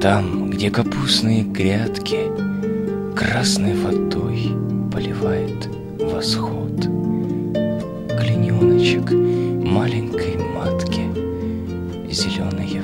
Там, где капустные грядки Красной водой поливает восход. Клиненочек маленькой матки Зеленые